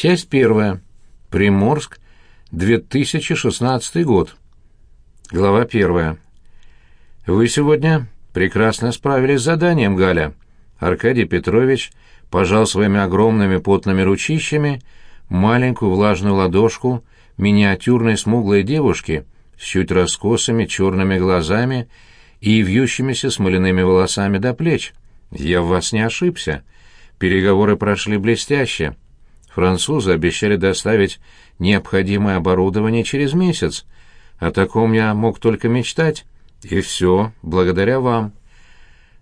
Часть первая. Приморск, 2016 год. Глава первая. Вы сегодня прекрасно справились с заданием, Галя. Аркадий Петрович пожал своими огромными потными ручищами маленькую влажную ладошку миниатюрной смуглой девушки с чуть раскосыми черными глазами и вьющимися смоляными волосами до плеч. Я в вас не ошибся. Переговоры прошли блестяще. Французы обещали доставить необходимое оборудование через месяц. О таком я мог только мечтать. И все благодаря вам.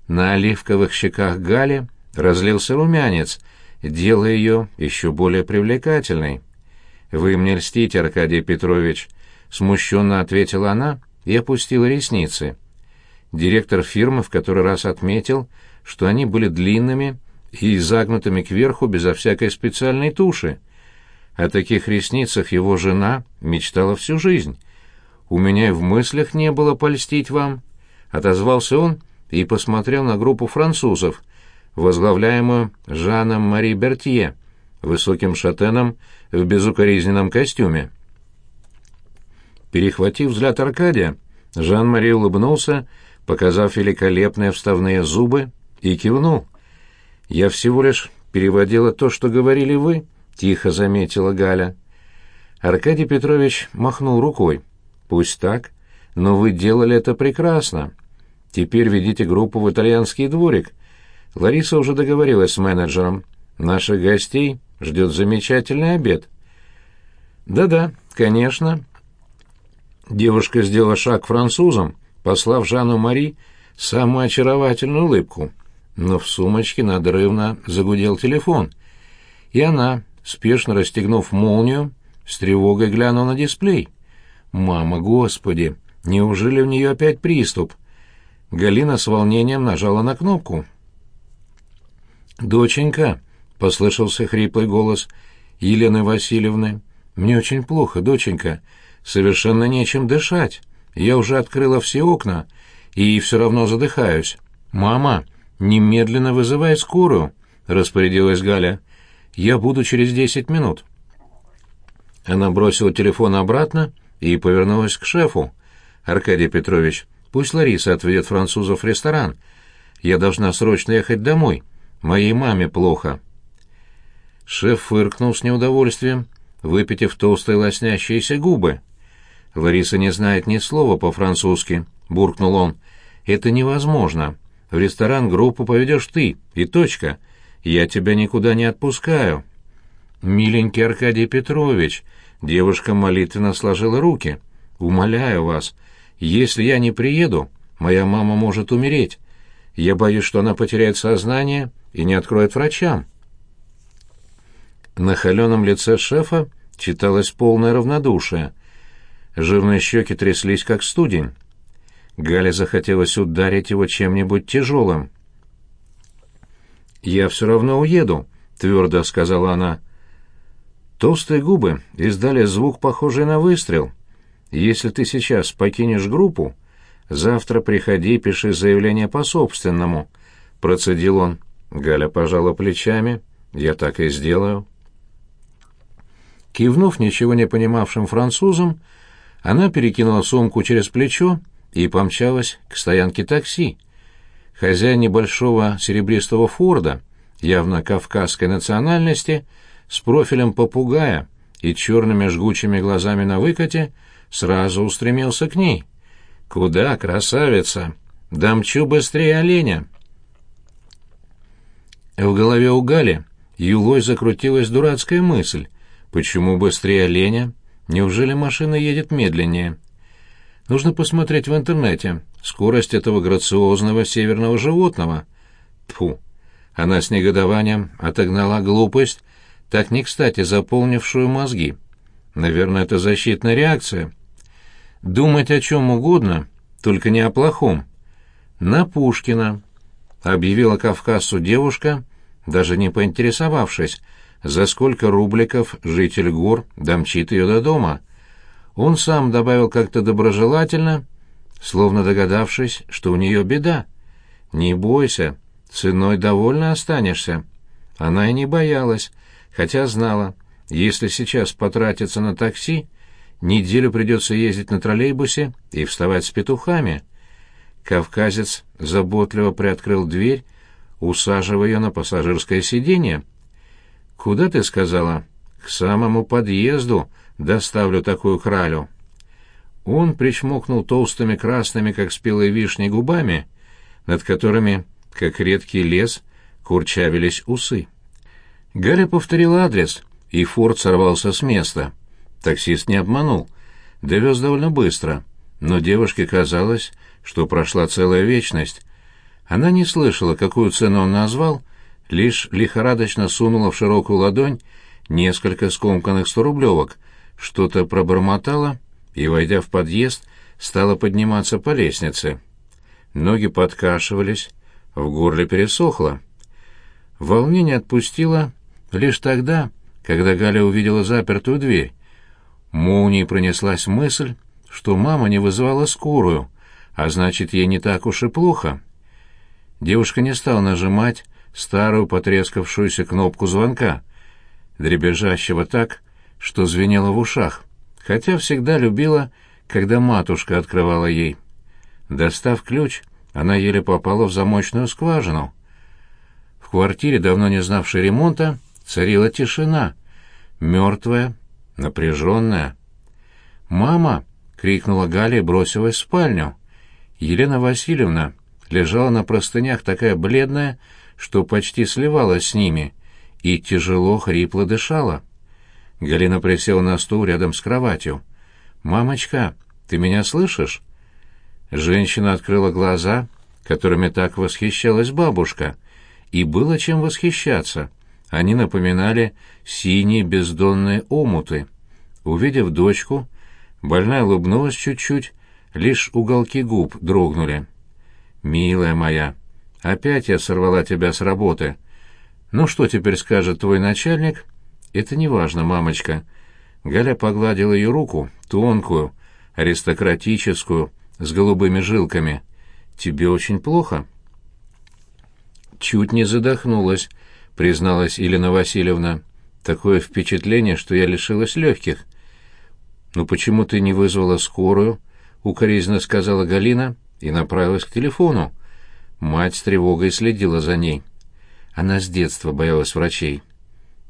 На оливковых щеках Гали разлился румянец, делая ее еще более привлекательной. «Вы мне льстите, Аркадий Петрович», — смущенно ответила она и опустила ресницы. Директор фирмы в который раз отметил, что они были длинными и загнутыми кверху безо всякой специальной туши. О таких ресницах его жена мечтала всю жизнь. «У меня и в мыслях не было польстить вам», — отозвался он и посмотрел на группу французов, возглавляемую Жаном Мари Бертье, высоким шатеном в безукоризненном костюме. Перехватив взгляд Аркадия, Жан-Мари улыбнулся, показав великолепные вставные зубы, и кивнул. «Я всего лишь переводила то, что говорили вы», — тихо заметила Галя. Аркадий Петрович махнул рукой. «Пусть так, но вы делали это прекрасно. Теперь ведите группу в итальянский дворик. Лариса уже договорилась с менеджером. Наших гостей ждет замечательный обед». «Да-да, конечно». Девушка сделала шаг французам, послав Жанну Мари самую очаровательную улыбку но в сумочке надрывно загудел телефон. И она, спешно расстегнув молнию, с тревогой глянула на дисплей. «Мама, господи, неужели у нее опять приступ?» Галина с волнением нажала на кнопку. «Доченька», — послышался хриплый голос Елены Васильевны, — «мне очень плохо, доченька, совершенно нечем дышать. Я уже открыла все окна и все равно задыхаюсь. Мама!» «Немедленно вызывай скорую», — распорядилась Галя. «Я буду через десять минут». Она бросила телефон обратно и повернулась к шефу. «Аркадий Петрович, пусть Лариса отведет французов в ресторан. Я должна срочно ехать домой. Моей маме плохо». Шеф фыркнул с неудовольствием, выпитив толстые лоснящиеся губы. «Лариса не знает ни слова по-французски», — буркнул он. «Это невозможно. В ресторан группу поведешь ты, и точка. Я тебя никуда не отпускаю». «Миленький Аркадий Петрович», — девушка молитвенно сложила руки, — «умоляю вас, если я не приеду, моя мама может умереть. Я боюсь, что она потеряет сознание и не откроет врачам». На холеном лице шефа читалось полное равнодушие. Жирные щеки тряслись, как студень. Гале захотелось ударить его чем-нибудь тяжелым. «Я все равно уеду», — твердо сказала она. Толстые губы издали звук, похожий на выстрел. «Если ты сейчас покинешь группу, завтра приходи и пиши заявление по собственному», — процедил он. Галя пожала плечами. «Я так и сделаю». Кивнув ничего не понимавшим французам, она перекинула сумку через плечо и помчалась к стоянке такси. Хозяин небольшого серебристого форда, явно кавказской национальности, с профилем попугая и черными жгучими глазами на выкате, сразу устремился к ней. «Куда, красавица? Дамчу быстрее оленя!» В голове у Гали юлой закрутилась дурацкая мысль. Почему быстрее оленя? Неужели машина едет медленнее? Нужно посмотреть в интернете скорость этого грациозного северного животного. Тфу. Она с негодованием отогнала глупость, так не кстати заполнившую мозги. Наверное, это защитная реакция. Думать о чем угодно, только не о плохом. На Пушкина, объявила кавказцу девушка, даже не поинтересовавшись, за сколько рубликов житель гор домчит ее до дома. Он сам добавил как-то доброжелательно, словно догадавшись, что у нее беда. «Не бойся, ценой довольно останешься». Она и не боялась, хотя знала, если сейчас потратиться на такси, неделю придется ездить на троллейбусе и вставать с петухами. Кавказец заботливо приоткрыл дверь, усаживая ее на пассажирское сиденье. «Куда ты сказала?» «К самому подъезду доставлю такую кралю». Он причмокнул толстыми красными, как спелые вишни, губами, над которыми, как редкий лес, курчавились усы. Галя повторил адрес, и Форд сорвался с места. Таксист не обманул. Довез довольно быстро, но девушке казалось, что прошла целая вечность. Она не слышала, какую цену он назвал, лишь лихорадочно сунула в широкую ладонь несколько скомканных сторублевок, что-то пробормотала и, войдя в подъезд, стала подниматься по лестнице. Ноги подкашивались, в горле пересохло. Волнение отпустило лишь тогда, когда Галя увидела запертую дверь. Молнией пронеслась мысль, что мама не вызывала скорую, а значит, ей не так уж и плохо. Девушка не стала нажимать старую потрескавшуюся кнопку звонка, дребезжащего так, что звенело в ушах, хотя всегда любила, когда матушка открывала ей. Достав ключ, она еле попала в замочную скважину. В квартире, давно не знавшей ремонта, царила тишина, мертвая, напряженная. «Мама!» — крикнула Галя и бросилась в спальню. Елена Васильевна лежала на простынях такая бледная, что почти сливалась с ними, и тяжело, хрипло дышала. Галина присела на стул рядом с кроватью. «Мамочка, ты меня слышишь?» Женщина открыла глаза, которыми так восхищалась бабушка, и было чем восхищаться. Они напоминали синие бездонные омуты. Увидев дочку, больная улыбнулась чуть-чуть, лишь уголки губ дрогнули. «Милая моя, опять я сорвала тебя с работы. Ну что теперь скажет твой начальник?» «Это не важно, мамочка». Галя погладила ее руку, тонкую, аристократическую, с голубыми жилками. «Тебе очень плохо?» «Чуть не задохнулась», — призналась Елена Васильевна. «Такое впечатление, что я лишилась легких». «Ну почему ты не вызвала скорую?» — укоризненно сказала Галина и направилась к телефону. Мать с тревогой следила за ней. Она с детства боялась врачей.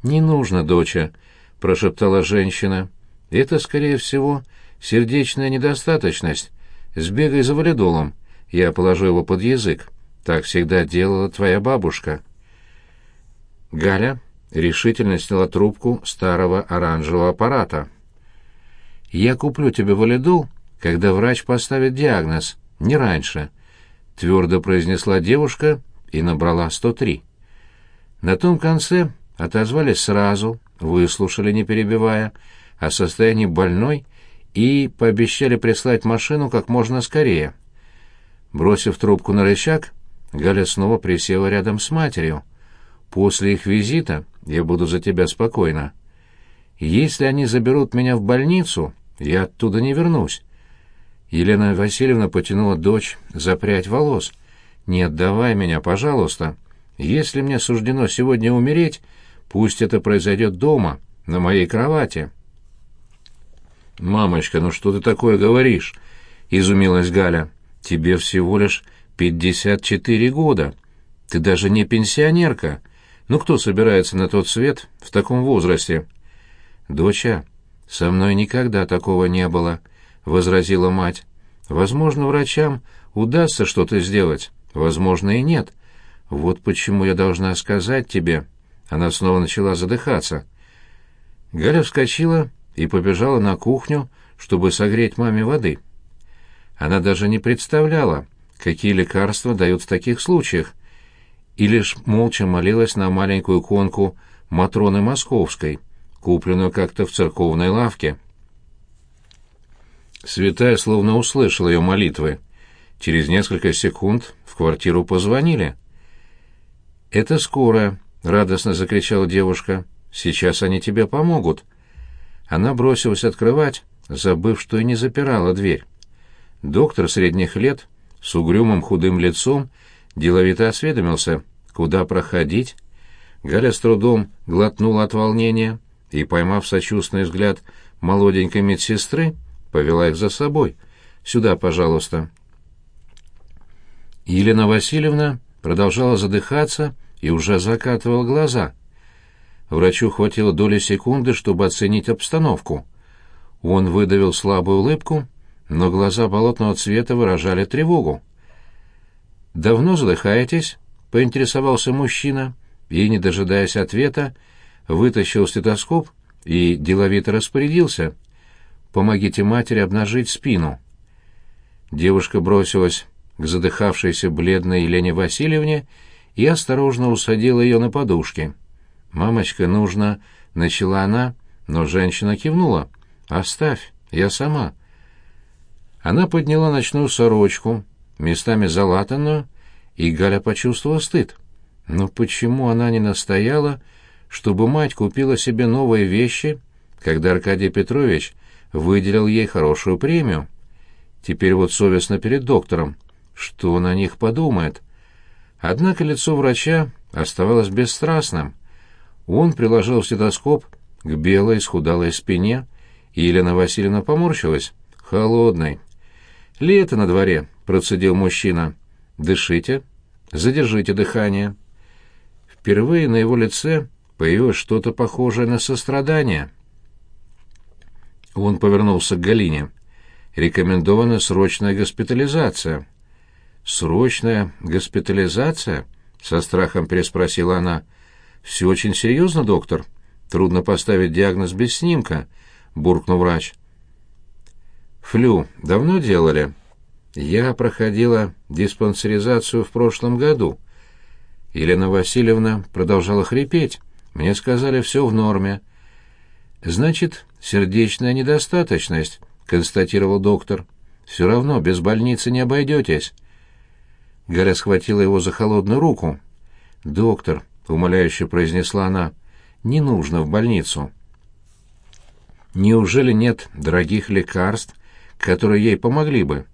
«Не нужно, доча», — прошептала женщина. «Это, скорее всего, сердечная недостаточность. Сбегай за валидолом, я положу его под язык. Так всегда делала твоя бабушка». Галя решительно сняла трубку старого оранжевого аппарата. «Я куплю тебе валидол, когда врач поставит диагноз, не раньше», — твердо произнесла девушка и набрала 103. На том конце отозвались сразу, выслушали, не перебивая, о состоянии больной и пообещали прислать машину как можно скорее. Бросив трубку на рычаг, Галя снова присела рядом с матерью. «После их визита я буду за тебя спокойна. Если они заберут меня в больницу, я оттуда не вернусь». Елена Васильевна потянула дочь за прядь волос. «Не отдавай меня, пожалуйста. Если мне суждено сегодня умереть, пусть это произойдет дома, на моей кровати». «Мамочка, ну что ты такое говоришь?» — изумилась Галя. «Тебе всего лишь пятьдесят четыре года. Ты даже не пенсионерка. Ну кто собирается на тот свет в таком возрасте?» «Доча, со мной никогда такого не было», — возразила мать. «Возможно, врачам удастся что-то сделать, возможно и нет. Вот почему я должна сказать тебе...» Она снова начала задыхаться. Галя вскочила и побежала на кухню, чтобы согреть маме воды. Она даже не представляла, какие лекарства дают в таких случаях, и лишь молча молилась на маленькую иконку Матроны Московской, купленную как-то в церковной лавке. Святая словно услышала ее молитвы. Через несколько секунд в квартиру позвонили. «Это скорая», — радостно закричала девушка. «Сейчас они тебе помогут». Она бросилась открывать, забыв, что и не запирала дверь. Доктор средних лет, с угрюмым худым лицом, деловито осведомился, куда проходить. Галя с трудом глотнула от волнения, и, поймав сочувственный взгляд молоденькой медсестры, повела их за собой. «Сюда, пожалуйста». Елена Васильевна продолжала задыхаться и уже закатывала глаза. Врачу хватило доли секунды, чтобы оценить обстановку. Он выдавил слабую улыбку, но глаза болотного цвета выражали тревогу. «Давно задыхаетесь?» — поинтересовался мужчина, и, не дожидаясь ответа, вытащил стетоскоп и деловито распорядился. «Помогите матери обнажить спину». Девушка бросилась к задыхавшейся бледной Елене Васильевне и осторожно усадила ее на подушки. «Мамочка, нужно...» — начала она, но женщина кивнула. «Оставь, я сама». Она подняла ночную сорочку, местами залатанную, и Галя почувствовала стыд. Но почему она не настояла, чтобы мать купила себе новые вещи, когда Аркадий Петрович выделил ей хорошую премию? Теперь вот совестно перед доктором. Что о них подумает? Однако лицо врача оставалось бесстрастным. Он приложил стетоскоп к белой схудалой спине, и Елена Васильевна поморщилась. «Холодный». «Лето на дворе», — процедил мужчина. «Дышите. Задержите дыхание». Впервые на его лице появилось что-то похожее на сострадание. Он повернулся к Галине. «Рекомендована срочная госпитализация». «Срочная госпитализация?» — со страхом переспросила она. «Все очень серьезно, доктор. Трудно поставить диагноз без снимка», — буркнул врач. «Флю давно делали?» «Я проходила диспансеризацию в прошлом году». Елена Васильевна продолжала хрипеть. «Мне сказали, все в норме». «Значит, сердечная недостаточность», — констатировал доктор. «Все равно без больницы не обойдетесь». Галя схватила его за холодную руку. «Доктор», — умоляюще произнесла она, — «не нужно в больницу». «Неужели нет дорогих лекарств, которые ей помогли бы?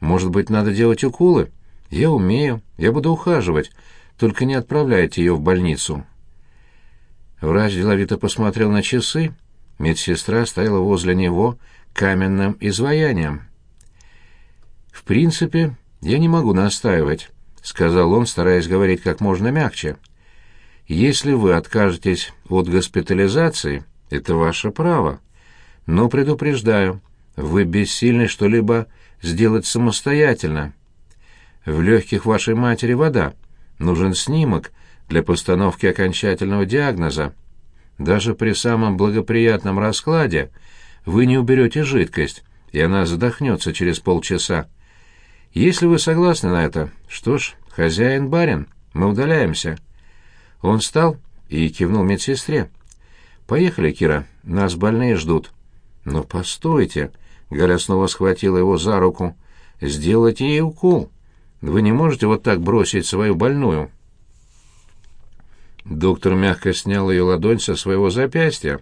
Может быть, надо делать уколы? Я умею, я буду ухаживать, только не отправляйте ее в больницу». Врач деловито посмотрел на часы. Медсестра стояла возле него каменным изваянием. «В принципе, «Я не могу настаивать», — сказал он, стараясь говорить как можно мягче. «Если вы откажетесь от госпитализации, это ваше право. Но предупреждаю, вы бессильны что-либо сделать самостоятельно. В легких вашей матери вода. Нужен снимок для постановки окончательного диагноза. Даже при самом благоприятном раскладе вы не уберете жидкость, и она задохнется через полчаса. Если вы согласны на это, что ж, хозяин-барин, мы удаляемся. Он встал и кивнул медсестре. Поехали, Кира, нас больные ждут. Но постойте, Галя снова схватила его за руку. Сделайте ей укол. Вы не можете вот так бросить свою больную. Доктор мягко снял ее ладонь со своего запястья.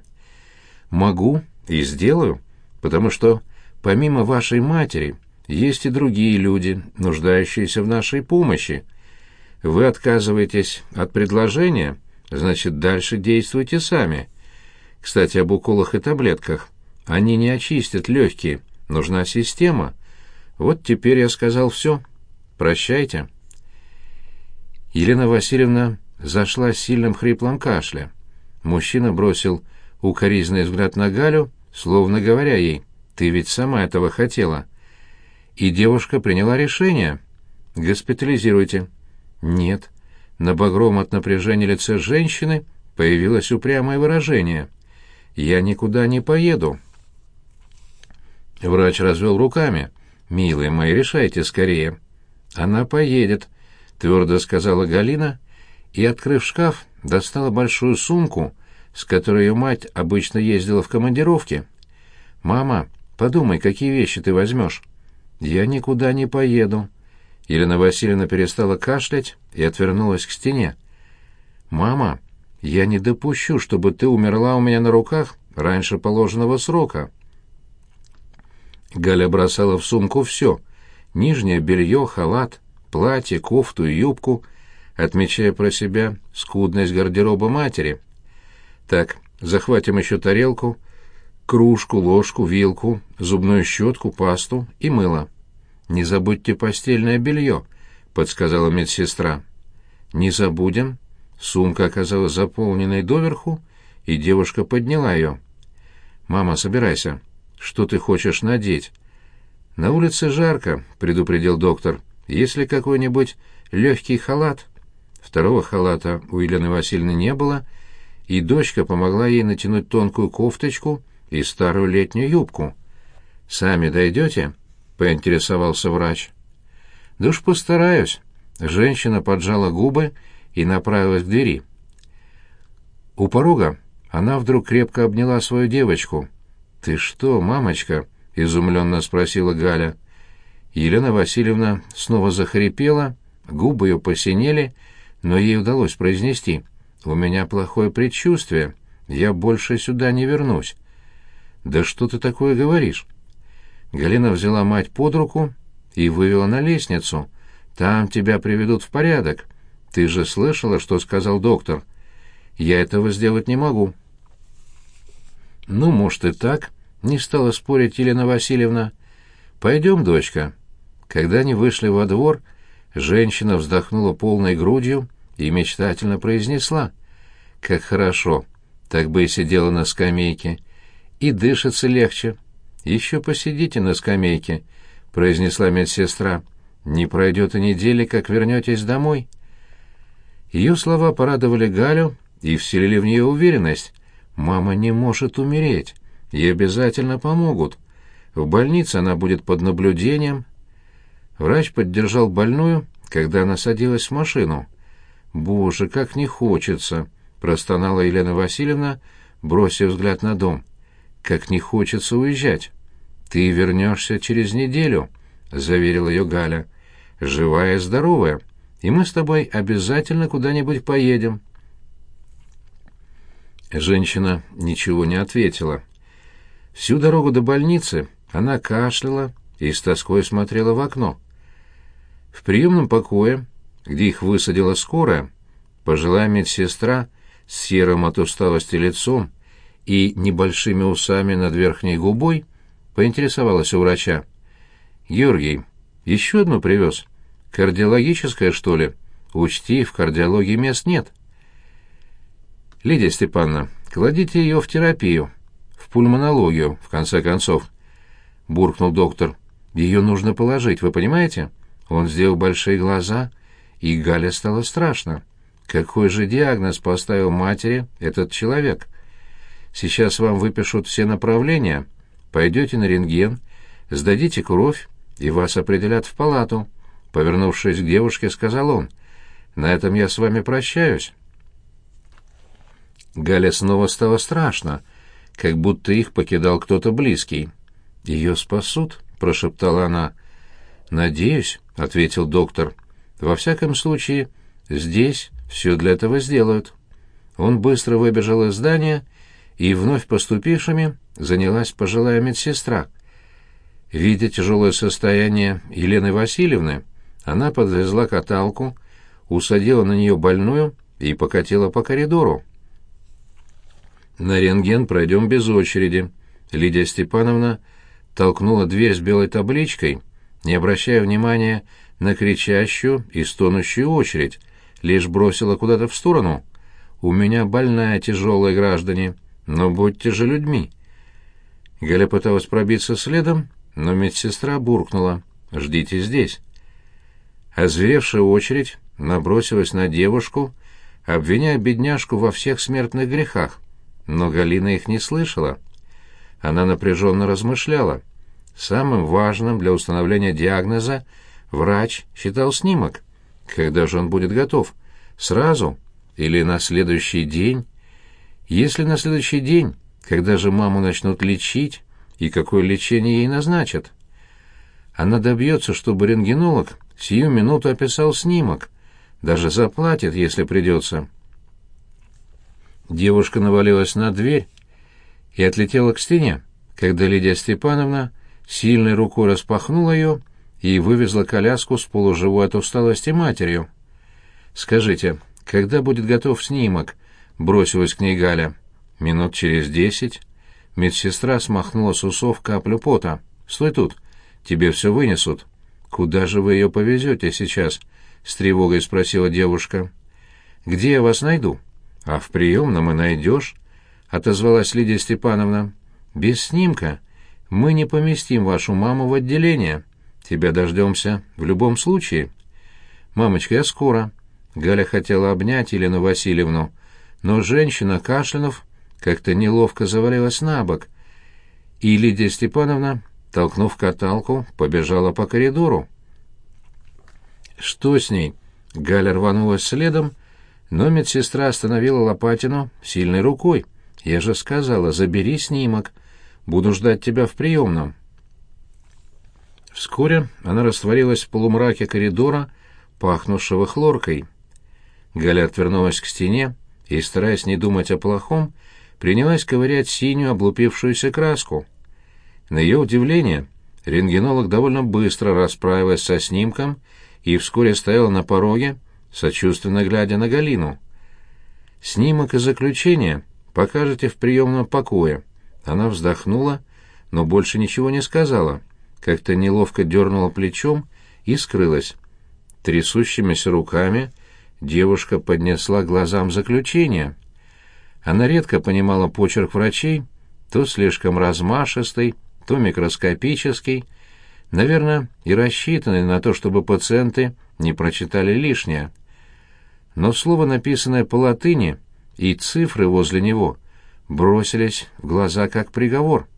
«Могу и сделаю, потому что помимо вашей матери есть и другие люди, нуждающиеся в нашей помощи. Вы отказываетесь от предложения, значит, дальше действуйте сами. Кстати, об уколах и таблетках. Они не очистят легкие, нужна система. Вот теперь я сказал все. Прощайте. Елена Васильевна зашла с сильным хриплым кашля. Мужчина бросил укоризненный взгляд на Галю, словно говоря ей, «Ты ведь сама этого хотела» и девушка приняла решение. «Госпитализируйте». «Нет». На багром от напряжения лице женщины появилось упрямое выражение. «Я никуда не поеду». Врач развел руками. «Милые мои, решайте скорее». «Она поедет», — твердо сказала Галина, и, открыв шкаф, достала большую сумку, с которой ее мать обычно ездила в командировке. «Мама, подумай, какие вещи ты возьмешь». «Я никуда не поеду». Елена Васильевна перестала кашлять и отвернулась к стене. «Мама, я не допущу, чтобы ты умерла у меня на руках раньше положенного срока». Галя бросала в сумку все — нижнее белье, халат, платье, кофту и юбку, отмечая про себя скудность гардероба матери. «Так, захватим еще тарелку, кружку, ложку, вилку, зубную щетку, пасту и мыло. Не забудьте постельное белье», — подсказала медсестра. «Не забудем». Сумка оказалась заполненной доверху, и девушка подняла ее. «Мама, собирайся. Что ты хочешь надеть?» «На улице жарко», — предупредил доктор. «Есть ли какой-нибудь легкий халат?» Второго халата у Елены Васильевны не было, и дочка помогла ей натянуть тонкую кофточку и старую летнюю юбку. «Сами дойдете?» — поинтересовался врач. «Да уж постараюсь». Женщина поджала губы и направилась к двери. У порога она вдруг крепко обняла свою девочку. «Ты что, мамочка?» — изумленно спросила Галя. Елена Васильевна снова захрипела, губы ее посинели, но ей удалось произнести. «У меня плохое предчувствие. Я больше сюда не вернусь». «Да что ты такое говоришь?» Галина взяла мать под руку и вывела на лестницу. «Там тебя приведут в порядок. Ты же слышала, что сказал доктор? Я этого сделать не могу». «Ну, может, и так», — не стала спорить Елена Васильевна. «Пойдем, дочка». Когда они вышли во двор, женщина вздохнула полной грудью и мечтательно произнесла. «Как хорошо! Так бы и сидела на скамейке. И дышится легче. Еще посидите на скамейке», — произнесла медсестра. «Не пройдет и недели, как вернетесь домой». Ее слова порадовали Галю и вселили в нее уверенность. «Мама не может умереть. Ей обязательно помогут. В больнице она будет под наблюдением». Врач поддержал больную, когда она садилась в машину. «Боже, как не хочется!» — простонала Елена Васильевна, бросив взгляд на дом. «Как не хочется уезжать!» «Ты вернешься через неделю», — заверила ее Галя. «Живая и здоровая, и мы с тобой обязательно куда-нибудь поедем». Женщина ничего не ответила. Всю дорогу до больницы она кашляла и с тоской смотрела в окно. В приемном покое, где их высадила скорая, пожилая медсестра с серым от усталости лицом и небольшими усами над верхней губой поинтересовалась у врача. «Георгий, еще одну привез? Кардиологическое, что ли? Учти, в кардиологии мест нет». «Лидия Степановна, кладите ее в терапию, в пульмонологию, в конце концов», — буркнул доктор. «Ее нужно положить, вы понимаете?» Он сделал большие глаза, и Галя стало страшно. Какой же диагноз поставил матери этот человек? Сейчас вам выпишут все направления, пойдете на рентген, сдадите кровь, и вас определят в палату. Повернувшись к девушке, сказал он, «На этом я с вами прощаюсь». Галя снова стало страшно, как будто их покидал кто-то близкий. «Ее спасут?» — прошептала она. «Надеюсь», — ответил доктор. «Во всяком случае, здесь все для этого сделают». Он быстро выбежал из здания, и вновь поступившими занялась пожилая медсестра. Видя тяжелое состояние Елены Васильевны, она подвезла каталку, усадила на нее больную и покатила по коридору. «На рентген пройдем без очереди», — Лидия Степановна толкнула дверь с белой табличкой — не обращая внимания на кричащую и стонущую очередь, лишь бросила куда-то в сторону. «У меня больная тяжелая, граждане, но будьте же людьми». Галя пыталась пробиться следом, но медсестра буркнула «Ждите здесь». Озверевшая очередь набросилась на девушку, обвиняя бедняжку во всех смертных грехах, но Галина их не слышала. Она напряженно размышляла — Самым важным для установления диагноза врач считал снимок. Когда же он будет готов? Сразу? Или на следующий день? Если на следующий день, когда же маму начнут лечить, и какое лечение ей назначат? Она добьется, чтобы рентгенолог сию минуту описал снимок, даже заплатит, если придется. Девушка навалилась на дверь и отлетела к стене, когда Лидия Степановна сильной рукой распахнула ее и вывезла коляску с полуживой от усталости матерью. «Скажите, когда будет готов снимок?» — бросилась к ней Галя. Минут через десять медсестра смахнула с усов каплю пота. «Стой тут, тебе все вынесут». «Куда же вы ее повезете сейчас?» — с тревогой спросила девушка. «Где я вас найду?» «А в приемном и найдешь», — отозвалась Лидия Степановна. «Без снимка мы не поместим вашу маму в отделение. Тебя дождемся в любом случае». «Мамочка, я скоро». Галя хотела обнять Елену Васильевну, но женщина, кашлянув, как-то неловко завалилась на бок, и Лидия Степановна, толкнув каталку, побежала по коридору. «Что с ней?» Галя рванулась следом, но медсестра остановила Лопатину сильной рукой. «Я же сказала, забери снимок. Буду ждать тебя в приемном». Вскоре она растворилась в полумраке коридора, пахнувшего хлоркой. Галя отвернулась к стене и, стараясь не думать о плохом, принялась ковырять синюю облупившуюся краску. На ее удивление, рентгенолог довольно быстро расправилась со снимком и вскоре стояла на пороге, сочувственно глядя на Галину. «Снимок и заключение покажете в приемном покое». Она вздохнула, но больше ничего не сказала, как-то неловко дернула плечом и скрылась. Трясущимися руками девушка поднесла глазам заключение. Она редко понимала почерк врачей, то слишком размашистый, то микроскопический, наверное, и рассчитанный на то, чтобы пациенты не прочитали лишнее но слово, написанное по латыни, и цифры возле него бросились в глаза как приговор.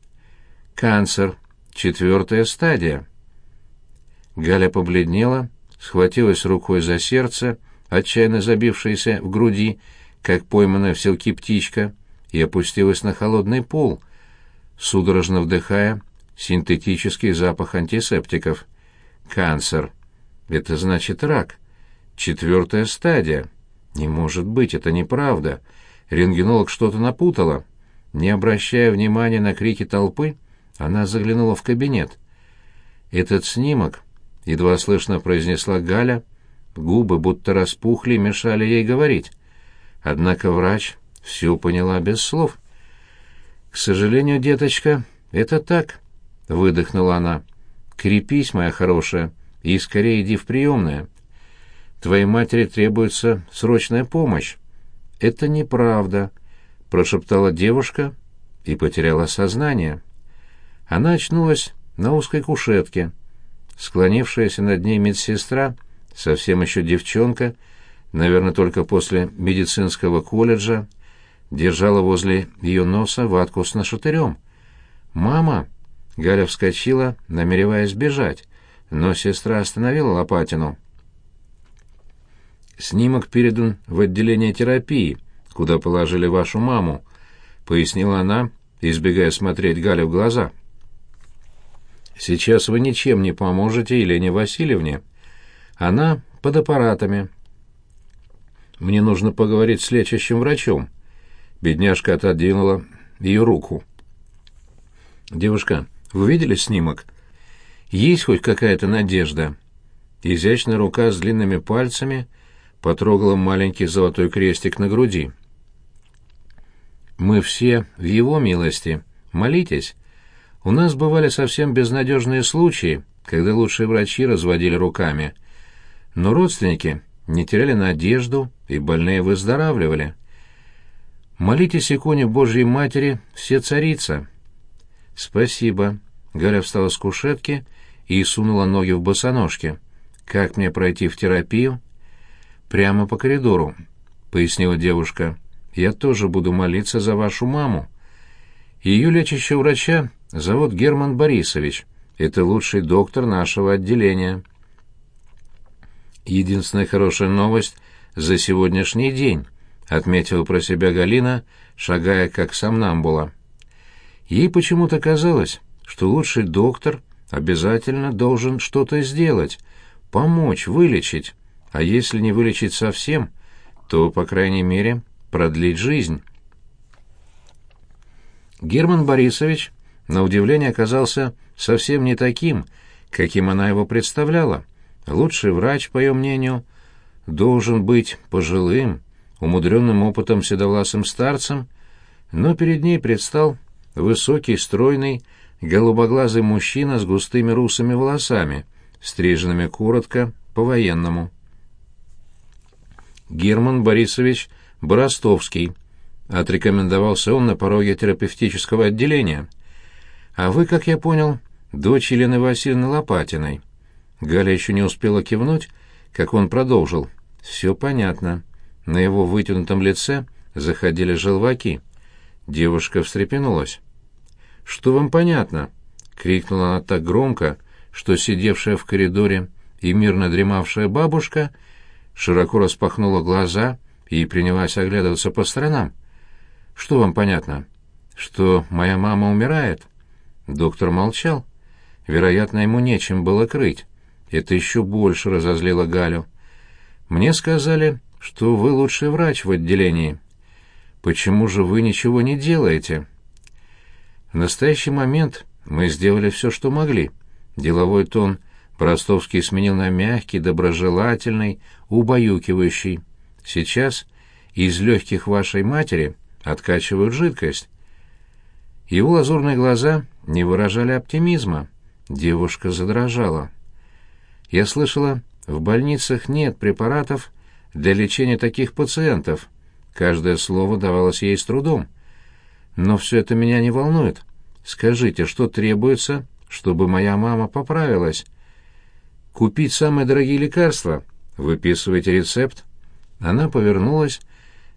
«Канцер. Четвертая стадия». Галя побледнела, схватилась рукой за сердце, отчаянно забившееся в груди, как пойманная в селки птичка, и опустилась на холодный пол, судорожно вдыхая синтетический запах антисептиков. «Канцер. Это значит рак». Четвертая стадия. Не может быть, это неправда. Рентгенолог что-то напутала. Не обращая внимания на крики толпы, она заглянула в кабинет. «Этот снимок», — едва слышно произнесла Галя, губы будто распухли и мешали ей говорить. Однако врач все поняла без слов. «К сожалению, деточка, это так», — выдохнула она. «Крепись, моя хорошая, и скорее иди в приемное. Твоей матери требуется срочная помощь. Это неправда, прошептала девушка и потеряла сознание. Она очнулась на узкой кушетке. Склонившаяся над ней медсестра, совсем еще девчонка, наверное, только после медицинского колледжа, держала возле ее носа ватку с нашатырем. «Мама!» — Галя вскочила, намереваясь бежать, но сестра остановила Лопатину. Снимок передан в отделение терапии, куда положили вашу маму, пояснила она, избегая смотреть Гале в глаза. Сейчас вы ничем не поможете Елене Васильевне. Она под аппаратами. Мне нужно поговорить с лечащим врачом. Бедняжка отодвинула ее руку. Девушка, вы видели снимок? Есть хоть какая-то надежда? Изящная рука с длинными пальцами потрогала маленький золотой крестик на груди. «Мы все в его милости. Молитесь. У нас бывали совсем безнадежные случаи, когда лучшие врачи разводили руками. Но родственники не теряли надежду, и больные выздоравливали. Молитесь иконе Божьей Матери, все царица». «Спасибо». Галя встала с кушетки и сунула ноги в босоножки. «Как мне пройти в терапию?» прямо по коридору», — пояснила девушка. «Я тоже буду молиться за вашу маму. Ее лечащего врача зовут Герман Борисович. Это лучший доктор нашего отделения». «Единственная хорошая новость за сегодняшний день», — отметила про себя Галина, шагая как сомнамбула. Ей почему-то казалось, что лучший доктор обязательно должен что-то сделать, помочь, вылечить а если не вылечить совсем, то, по крайней мере, продлить жизнь. Герман Борисович, на удивление, оказался совсем не таким, каким она его представляла. Лучший врач, по ее мнению, должен быть пожилым, умудренным опытом седовласым старцем, но перед ней предстал высокий, стройный, голубоглазый мужчина с густыми русыми волосами, стриженными коротко, по-военному. Герман Борисович Боростовский. Отрекомендовался он на пороге терапевтического отделения. А вы, как я понял, дочь Елены Васильевны Лопатиной. Галя еще не успела кивнуть, как он продолжил. Все понятно. На его вытянутом лице заходили желваки. Девушка встрепенулась. «Что вам понятно?» — крикнула она так громко, что сидевшая в коридоре и мирно дремавшая бабушка широко распахнула глаза и принялась оглядываться по сторонам. «Что вам понятно?» «Что моя мама умирает?» Доктор молчал. Вероятно, ему нечем было крыть. Это еще больше разозлило Галю. «Мне сказали, что вы лучший врач в отделении. Почему же вы ничего не делаете?» В настоящий момент мы сделали все, что могли. Деловой тон Простовский сменил на мягкий, доброжелательный, убаюкивающий. Сейчас из легких вашей матери откачивают жидкость. Его лазурные глаза не выражали оптимизма. Девушка задрожала. Я слышала, в больницах нет препаратов для лечения таких пациентов. Каждое слово давалось ей с трудом. Но все это меня не волнует. Скажите, что требуется, чтобы моя мама поправилась? Купить самые дорогие лекарства? Выписывайте рецепт. Она повернулась,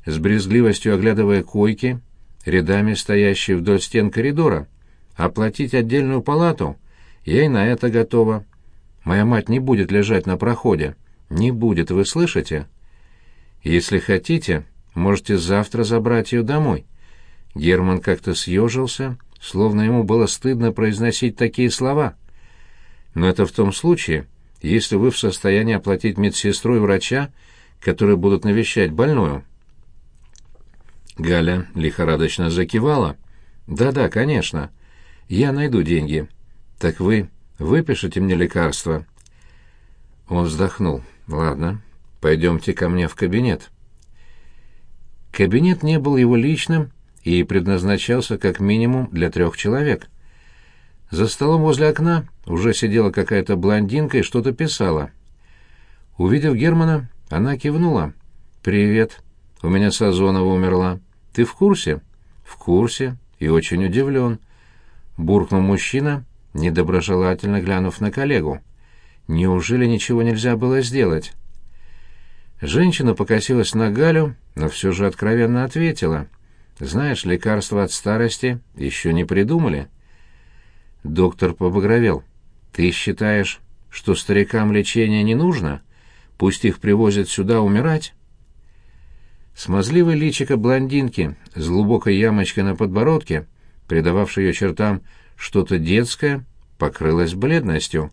с брезгливостью оглядывая койки, рядами стоящие вдоль стен коридора. Оплатить отдельную палату? Я и на это готова. Моя мать не будет лежать на проходе. Не будет, вы слышите? Если хотите, можете завтра забрать ее домой. Герман как-то съежился, словно ему было стыдно произносить такие слова. Но это в том случае, если вы в состоянии оплатить медсестру и врача, которые будут навещать больную. Галя лихорадочно закивала. «Да-да, конечно. Я найду деньги. Так вы выпишите мне лекарства?» Он вздохнул. «Ладно, пойдемте ко мне в кабинет». Кабинет не был его личным и предназначался как минимум для трех человек. За столом возле окна уже сидела какая-то блондинка и что-то писала. Увидев Германа, она кивнула. «Привет. У меня Сазонова умерла. Ты в курсе?» «В курсе и очень удивлен», — буркнул мужчина, недоброжелательно глянув на коллегу. «Неужели ничего нельзя было сделать?» Женщина покосилась на Галю, но все же откровенно ответила. «Знаешь, лекарства от старости еще не придумали». Доктор побагровел. «Ты считаешь, что старикам лечение не нужно? Пусть их привозят сюда умирать?» Смазливое личико блондинки с глубокой ямочкой на подбородке, придававшей ее чертам что-то детское, покрылось бледностью.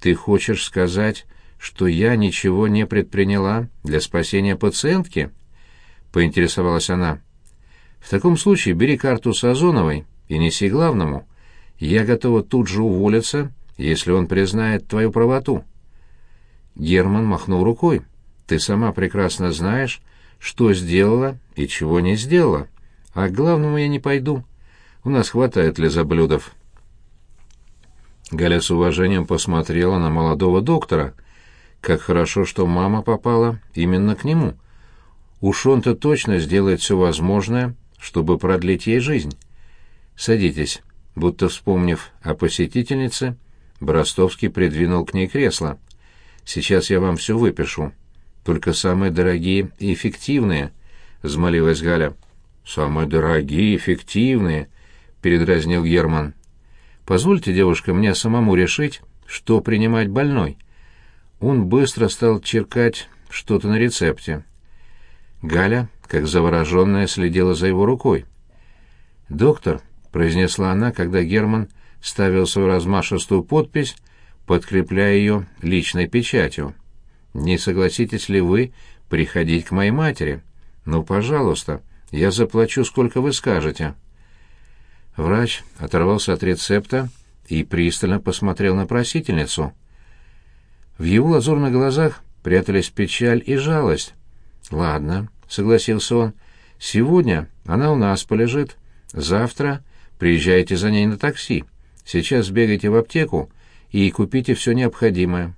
«Ты хочешь сказать, что я ничего не предприняла для спасения пациентки?» — поинтересовалась она. «В таком случае бери карту Сазоновой и неси главному. Я готова тут же уволиться, если он признает твою правоту». Герман махнул рукой. «Ты сама прекрасно знаешь, что сделала и чего не сделала. А к главному я не пойду. У нас хватает лизоблюдов». Галя с уважением посмотрела на молодого доктора. Как хорошо, что мама попала именно к нему. Уж он-то точно сделает все возможное, чтобы продлить ей жизнь. Садитесь. Будто вспомнив о посетительнице, Боростовский придвинул к ней кресло. «Сейчас я вам все выпишу. Только самые дорогие и эффективные», — взмолилась Галя. «Самые дорогие, эффективные», — передразнил Герман. «Позвольте, девушка, мне самому решить, что принимать больной». Он быстро стал черкать что-то на рецепте. Галя, как завороженная, следила за его рукой. «Доктор», — произнесла она, когда Герман ставил свою размашистую подпись, подкрепляя ее личной печатью. «Не согласитесь ли вы приходить к моей матери? Ну, пожалуйста, я заплачу, сколько вы скажете». Врач оторвался от рецепта и пристально посмотрел на просительницу. В его лазурных глазах прятались печаль и жалость. «Ладно», — согласился он, — «сегодня Она у нас полежит. Завтра приезжайте за ней на такси. Сейчас бегайте в аптеку и купите все необходимое».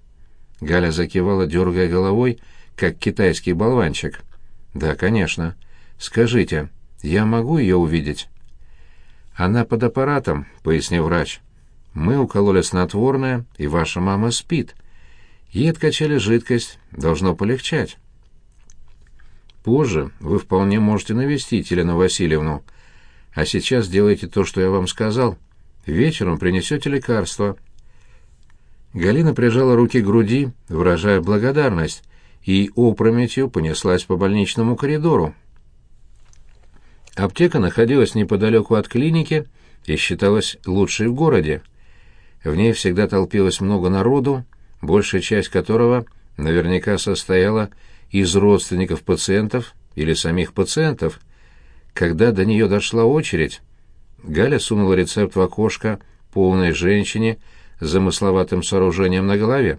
Галя закивала, дергая головой, как китайский болванчик. «Да, конечно. Скажите, я могу ее увидеть?» «Она под аппаратом», — пояснил врач. «Мы укололи снотворное, и ваша мама спит. Ей откачали жидкость, должно полегчать». «Позже вы вполне можете навестить Елену Васильевну. А сейчас делайте то, что я вам сказал. Вечером принесете лекарство». Галина прижала руки к груди, выражая благодарность, и опрометью понеслась по больничному коридору. Аптека находилась неподалеку от клиники и считалась лучшей в городе. В ней всегда толпилось много народу, большая часть которого наверняка состояла из родственников пациентов или самих пациентов. Когда до нее дошла очередь, Галя сунула рецепт в окошко полной женщине с замысловатым сооружением на голове.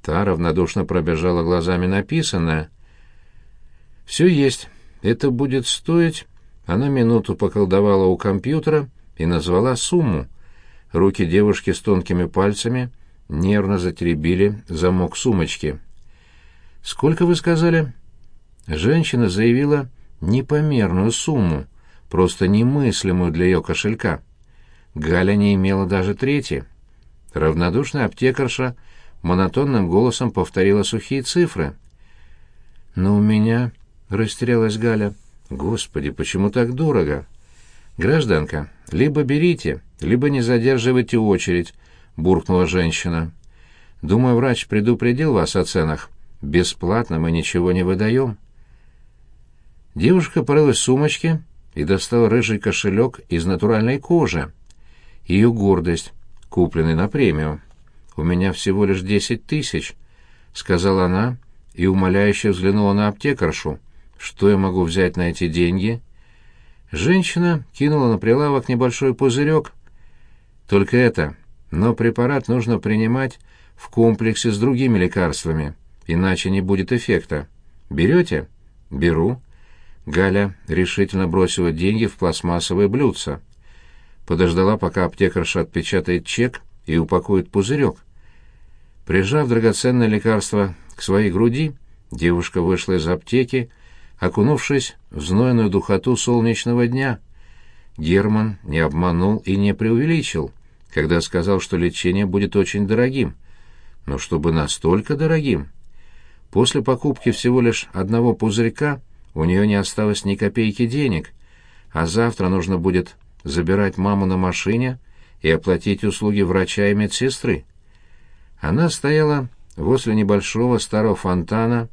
Та равнодушно пробежала глазами написанное. «Все есть. Это будет стоить она минуту поколдовала у компьютера и назвала сумму. Руки девушки с тонкими пальцами нервно затеребили замок сумочки. «Сколько вы сказали?» Женщина заявила непомерную сумму, просто немыслимую для ее кошелька. Галя не имела даже трети. Равнодушная аптекарша монотонным голосом повторила сухие цифры. «Но у меня...» — растерялась Галя — Господи, почему так дорого? Гражданка, либо берите, либо не задерживайте очередь, буркнула женщина. Думаю, врач предупредил вас о ценах. Бесплатно мы ничего не выдаем. Девушка порылась в сумочке и достала рыжий кошелек из натуральной кожи. Ее гордость, купленный на премию. «У меня всего лишь десять тысяч», — сказала она и умоляюще взглянула на аптекаршу. Что я могу взять на эти деньги? Женщина кинула на прилавок небольшой пузырек. Только это. Но препарат нужно принимать в комплексе с другими лекарствами, иначе не будет эффекта. Берете? Беру. Галя решительно бросила деньги в пластмассовое блюдце. Подождала, пока аптекарша отпечатает чек и упакует пузырек. Прижав драгоценное лекарство к своей груди, девушка вышла из аптеки, окунувшись в знойную духоту солнечного дня. Герман не обманул и не преувеличил, когда сказал, что лечение будет очень дорогим. Но чтобы настолько дорогим? После покупки всего лишь одного пузырька у нее не осталось ни копейки денег, а завтра нужно будет забирать маму на машине и оплатить услуги врача и медсестры. Она стояла возле небольшого старого фонтана,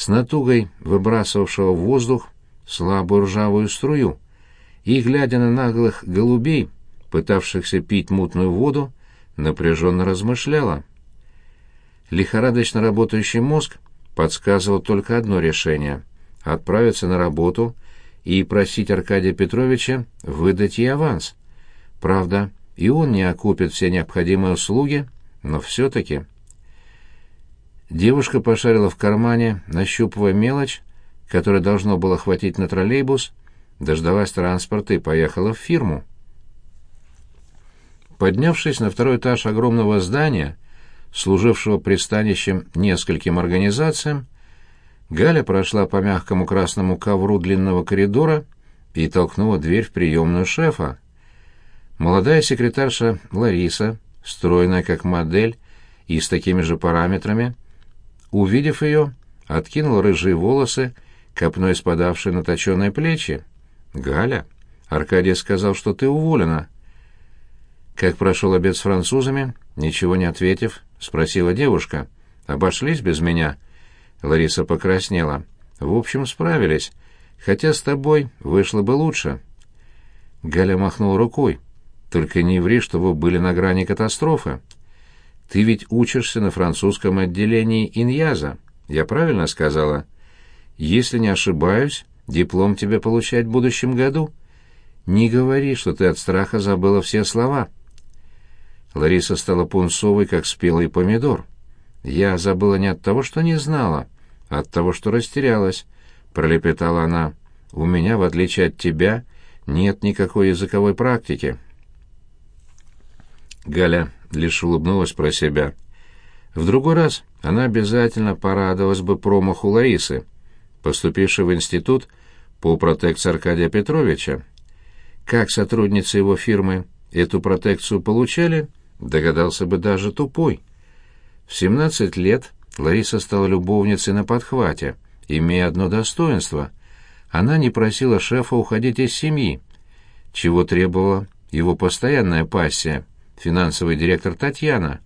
с натугой выбрасывавшего в воздух слабую ржавую струю, и, глядя на наглых голубей, пытавшихся пить мутную воду, напряженно размышляла. Лихорадочно работающий мозг подсказывал только одно решение — отправиться на работу и просить Аркадия Петровича выдать ей аванс. Правда, и он не окупит все необходимые услуги, но все-таки... Девушка пошарила в кармане, нащупывая мелочь, которая должно было хватить на троллейбус, дождалась транспорта и поехала в фирму. Поднявшись на второй этаж огромного здания, служившего пристанищем нескольким организациям, Галя прошла по мягкому красному ковру длинного коридора и толкнула дверь в приемную шефа. Молодая секретарша Лариса, стройная как модель и с такими же параметрами, Увидев ее, откинул рыжие волосы, копной спадавшие на точеные плечи. «Галя, Аркадий сказал, что ты уволена». «Как прошел обед с французами?» Ничего не ответив, спросила девушка. «Обошлись без меня?» Лариса покраснела. «В общем, справились. Хотя с тобой вышло бы лучше». Галя махнул рукой. «Только не ври, что вы были на грани катастрофы». Ты ведь учишься на французском отделении Иньяза. Я правильно сказала? Если не ошибаюсь, диплом тебе получать в будущем году. Не говори, что ты от страха забыла все слова. Лариса стала пунцовой, как спелый помидор. Я забыла не от того, что не знала, а от того, что растерялась, пролепетала она. у меня, в отличие от тебя, нет никакой языковой практики». Галя лишь улыбнулась про себя. В другой раз она обязательно порадовалась бы промаху Ларисы, поступившей в институт по протекции Аркадия Петровича. Как сотрудницы его фирмы эту протекцию получали, догадался бы даже тупой. В 17 лет Лариса стала любовницей на подхвате, имея одно достоинство. Она не просила шефа уходить из семьи, чего требовала его постоянная пассия, финансовый директор Татьяна,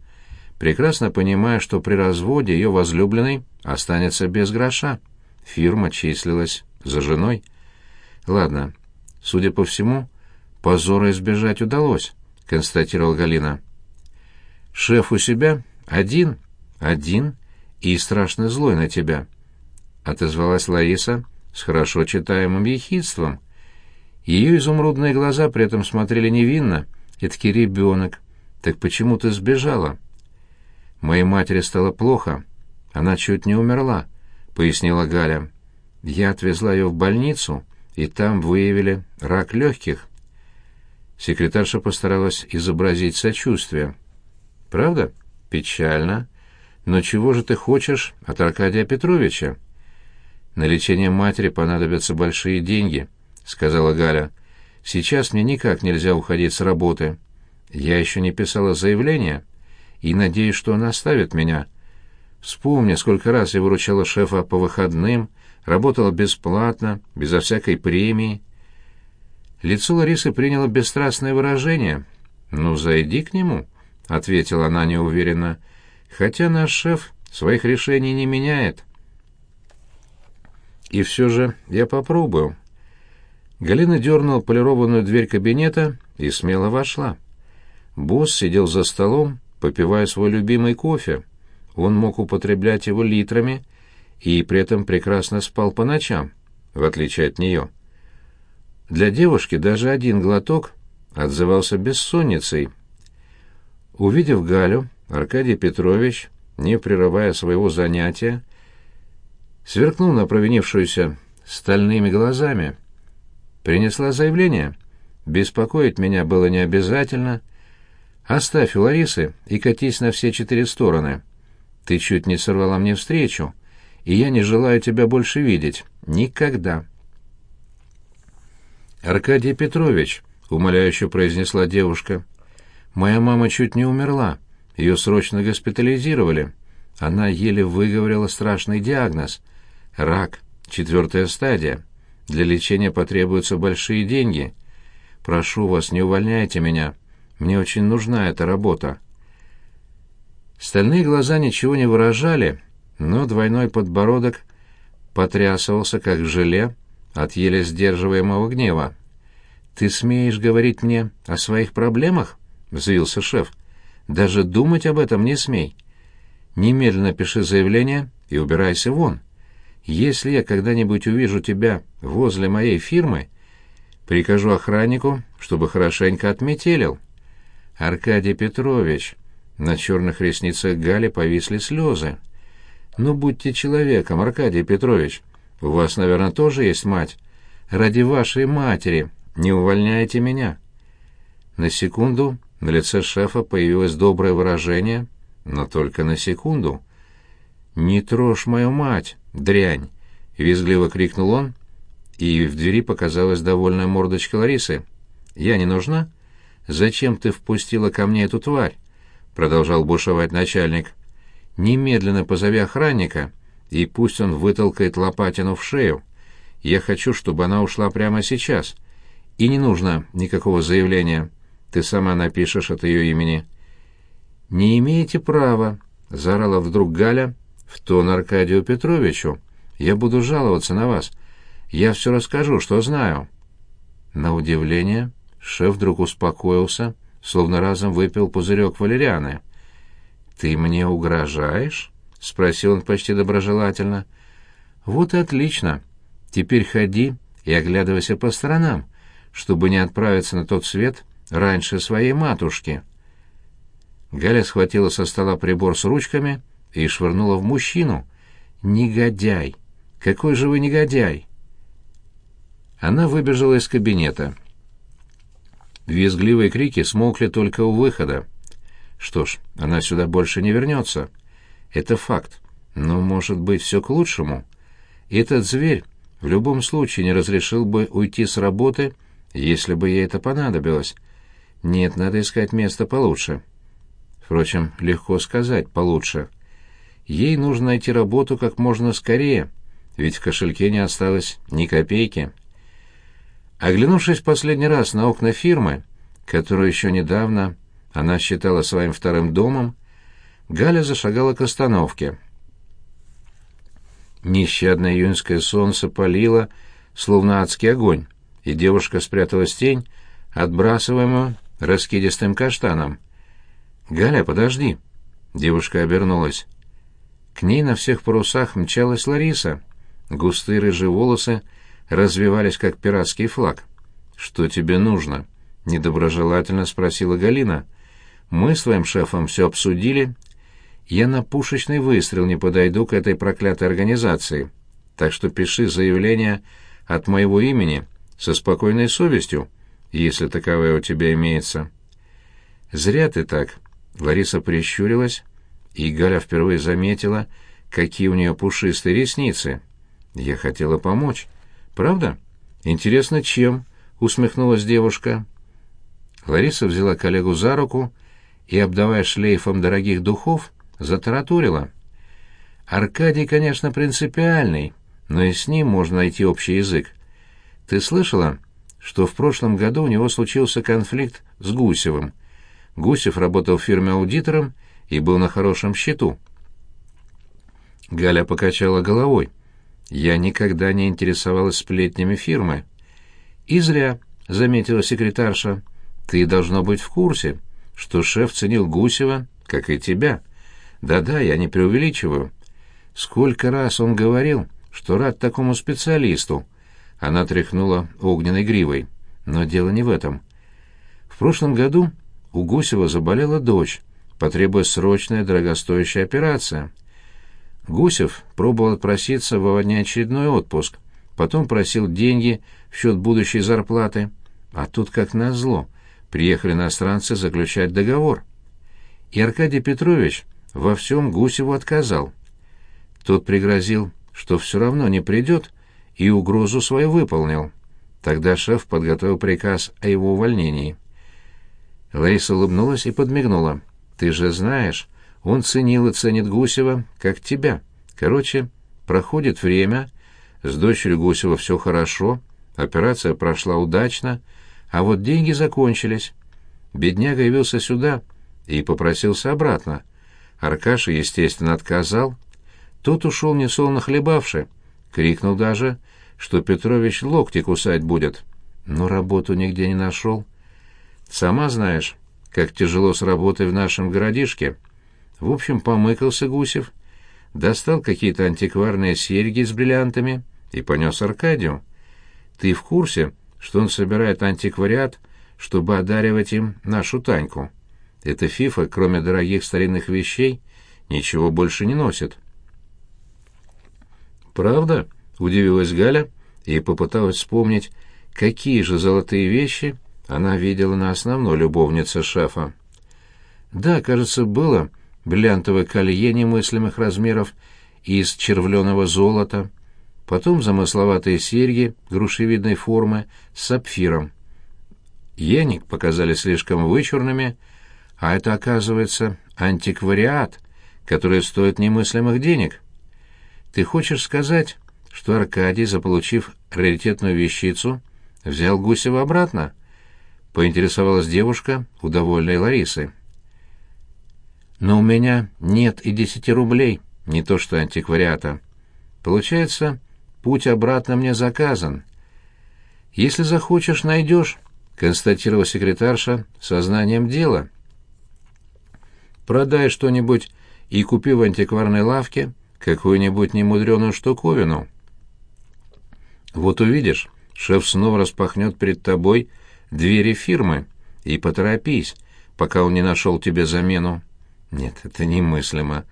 прекрасно понимая, что при разводе ее возлюбленный останется без гроша. Фирма числилась за женой. Ладно, судя по всему, позора избежать удалось, констатировала Галина. Шеф у себя один, один и страшно злой на тебя, отозвалась Лариса с хорошо читаемым ехидством. Ее изумрудные глаза при этом смотрели невинно, эдакий ребенок. Так почему ты сбежала? Моей матери стало плохо. Она чуть не умерла, пояснила Галя. Я отвезла ее в больницу, и там выявили рак легких. Секретарша постаралась изобразить сочувствие. Правда? Печально. Но чего же ты хочешь от Аркадия Петровича? На лечение матери понадобятся большие деньги, сказала Галя. Сейчас мне никак нельзя уходить с работы. Я еще не писала заявление и надеюсь, что он оставит меня. Вспомни, сколько раз я выручала шефа по выходным, работала бесплатно, безо всякой премии. Лицо Ларисы приняло бесстрастное выражение. «Ну, зайди к нему», — ответила она неуверенно, «хотя наш шеф своих решений не меняет». «И все же я попробую». Галина дернула полированную дверь кабинета и смело вошла. Босс сидел за столом, попивая свой любимый кофе. Он мог употреблять его литрами и при этом прекрасно спал по ночам, в отличие от нее. Для девушки даже один глоток отзывался бессонницей. Увидев Галю, Аркадий Петрович, не прерывая своего занятия, сверкнул на провинившуюся стальными глазами. «Принесла заявление. Беспокоить меня было не обязательно». Оставь у Ларисы и катись на все четыре стороны. Ты чуть не сорвала мне встречу, и я не желаю тебя больше видеть. Никогда. Аркадий Петрович, умоляюще произнесла девушка, моя мама чуть не умерла. Ее срочно госпитализировали. Она еле выговорила страшный диагноз — рак, четвертая стадия. Для лечения потребуются большие деньги. Прошу вас, не увольняйте меня. Мне очень нужна эта работа. Стальные глаза ничего не выражали, но двойной подбородок потрясывался, как желе, от еле сдерживаемого гнева. «Ты смеешь говорить мне о своих проблемах?» — взвился шеф. «Даже думать об этом не смей. Немедленно пиши заявление и убирайся вон. Если я когда-нибудь увижу тебя возле моей фирмы, прикажу охраннику, чтобы хорошенько отметелил». Аркадий Петрович. На черных ресницах Гали повисли слезы. Ну, будьте человеком, Аркадий Петрович. У вас, наверное, тоже есть мать. Ради вашей матери не увольняйте меня. На секунду на лице шефа появилось доброе выражение, но только на секунду. «Не трожь мою мать, дрянь!» — визгливо крикнул он, и в двери показалась довольная мордочка Ларисы. «Я не нужна?» «Зачем ты впустила ко мне эту тварь?» — продолжал бушевать начальник. «Немедленно позови охранника, и пусть он вытолкает Лопатину в шею. Я хочу, чтобы она ушла прямо сейчас. И не нужно никакого заявления. Ты сама напишешь от ее имени». «Не имеете права», — заорала вдруг Галя в тон Аркадию Петровичу. «Я буду жаловаться на вас. Я все расскажу, что знаю». На удивление Шеф вдруг успокоился, словно разом выпил пузырек валерианы. «Ты мне угрожаешь?» — спросил он почти доброжелательно. «Вот и отлично. Теперь ходи и оглядывайся по сторонам, чтобы не отправиться на тот свет раньше своей матушки». Галя схватила со стола прибор с ручками и швырнула в мужчину. «Негодяй! Какой же вы негодяй!» Она выбежала из кабинета. Визгливые крики смолкли только у выхода. Что ж, она сюда больше не вернется. Это факт. Но, может быть, все к лучшему. Этот зверь в любом случае не разрешил бы уйти с работы, если бы ей это понадобилось. Нет, надо искать место получше. Впрочем, легко сказать «получше». Ей нужно найти работу как можно скорее, ведь в кошельке не осталось ни копейки. Оглянувшись последний раз на окна фирмы, которую еще недавно она считала своим вторым домом, Галя зашагала к остановке. Нещадное июньское солнце палило, словно адский огонь, и девушка спряталась тень, отбрасываемую раскидистым каштаном. «Галя, подожди!» Девушка обернулась. К ней на всех парусах мчалась Лариса. Густые рыжие волосы развивались, как пиратский флаг. «Что тебе нужно?» — недоброжелательно спросила Галина. «Мы с твоим шефом все обсудили. Я на пушечный выстрел не подойду к этой проклятой организации, так что пиши заявление от моего имени со спокойной совестью, если таковая у тебя имеется». «Зря ты так», — Лариса прищурилась, и Галя впервые заметила, какие у нее пушистые ресницы. Я хотела помочь. Правда? Интересно, чем? усмехнулась девушка. Лариса взяла коллегу за руку и, обдавая шлейфом дорогих духов, затараторила. Аркадий, конечно, принципиальный, но и с ним можно найти общий язык. Ты слышала, что в прошлом году у него случился конфликт с Гусевым? Гусев работал в фирме аудитором и был на хорошем счету. Галя покачала головой. Я никогда не интересовалась сплетнями фирмы. И зря, заметила секретарша. Ты должно быть в курсе, что шеф ценил Гусева, как и тебя. Да-да, я не преувеличиваю. Сколько раз он говорил, что рад такому специалисту. Она тряхнула огненной гривой. Но дело не в этом. В прошлом году у Гусева заболела дочь, потребуясь срочная дорогостоящая операция. Гусев пробовал отпроситься в внеочередной отпуск, потом просил деньги в счет будущей зарплаты, а тут, как назло, приехали иностранцы заключать договор. И Аркадий Петрович во всем Гусеву отказал. Тот пригрозил, что все равно не придет, и угрозу свою выполнил. Тогда шеф подготовил приказ о его увольнении. Лариса улыбнулась и подмигнула. Ты же знаешь, он ценил и ценит Гусева, как тебя. Короче, проходит время, с дочерью Гусева все хорошо, операция прошла удачно, а вот деньги закончились. Бедняга явился сюда и попросился обратно. Аркаша, естественно, отказал. Тот ушел несолоно хлебавши, крикнул даже, что Петрович локти кусать будет, но работу нигде не нашел. Сама знаешь, как тяжело с работой в нашем городишке. В общем, помыкался Гусев, достал какие-то антикварные серьги с бриллиантами и понес Аркадию. Ты в курсе, что он собирает антиквариат, чтобы одаривать им нашу Таньку? Эта фифа, кроме дорогих старинных вещей, ничего больше не носит. «Правда?» — удивилась Галя и попыталась вспомнить, какие же золотые вещи она видела на основной любовнице шефа. Да, кажется, было бриллиантовое колье немыслимых размеров из червленого золота, потом замысловатые серьги грушевидной формы с сапфиром. Еник показали слишком вычурными, а это, оказывается, антиквариат, который стоит немыслимых денег. Ты хочешь сказать, что Аркадий, заполучив раритетную вещицу, взял Гусева обратно? — поинтересовалась девушка у довольной Ларисы. «Но у меня нет и десяти рублей, не то что антиквариата. Получается, путь обратно мне заказан. Если захочешь, найдешь», — констатировала секретарша сознанием дела. «Продай что-нибудь и купи в антикварной лавке какую-нибудь немудреную штуковину. Вот увидишь, шеф снова распахнет перед тобой — двери фирмы, и поторопись, пока он не нашел тебе замену. Нет, это немыслимо.